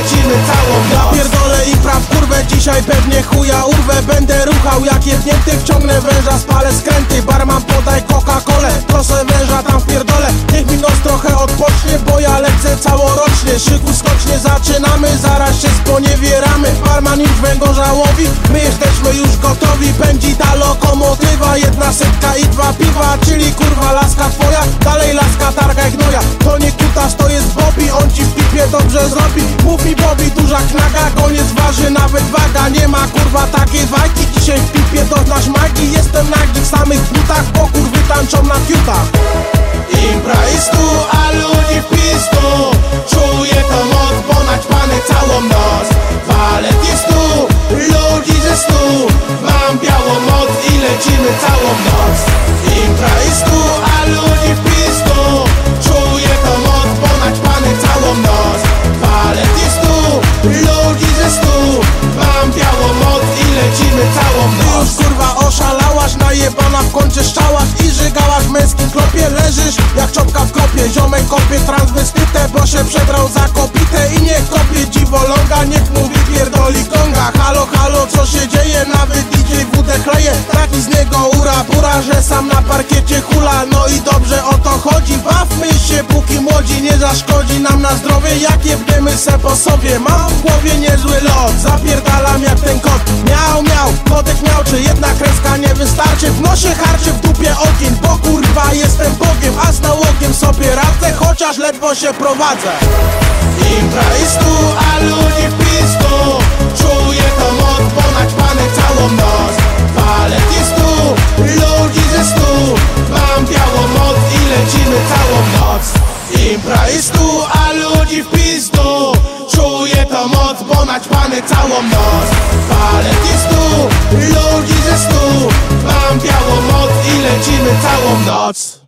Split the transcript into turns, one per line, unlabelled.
lecimy całą noc. I praw kurwę dzisiaj pewnie chuja urwę. Będę ruchał jak jednięty wciągnę węża spalę skręty. Barman podaj Coca-Colę proszę węża tam wpierdolę Niech mi nos trochę odpocznie bo ja lecę całorocznie. Szyku skocznie zaczynamy zaraz się sponiewieramy. Barman już węgorza łowi my jesteśmy już gotowi. Pędzi ta lokomotywa jedna setka i dwa piwa czyli kurwa laska twoja. Zrobi Mów mi Bobby, duża knaga, koniec waży nawet waga Nie ma kurwa takiej wajki, dzisiaj w pipie doznasz magii Jestem nagi w samych butach, bo kurwy tańczą na fiutach Impra jest tu, a ludzi w pistu Czuję to moc, bo naćpany całą noc. Walet jest tu, ludzi ze stu. Mam białą moc i lecimy całą noc transwestytę, bo się przebrał za kopitę I niech kopie dziwoląga, niech mówi pierdoli konga. Halo, halo, co się dzieje? Nawet DJ wódę chleje Taki z niego ura, pura, że sam na parkiecie hula. No i dobrze o to chodzi, bawmy się póki młodzi Nie zaszkodzi nam na zdrowie, jak jebniemy se po sobie? Mam w głowie niezły lot, zapierdalam jak ten kot. Miał, miał, kotek miał, czy jedna kreska nie wystarczy? W nosie harczy, w dupie ogień, ledwo się prowadzę. A ludzi w pistu Czuję to moc, bo naćpany całą noc. Walet jest tu, ludzi ze stu. Mam białą moc i lecimy całą noc. Impra jest tu, a ludzi w pistu Czuję to moc, bo naćpany całą noc. Walet jest tu, ludzi ze stu. Mam białą moc i lecimy całą noc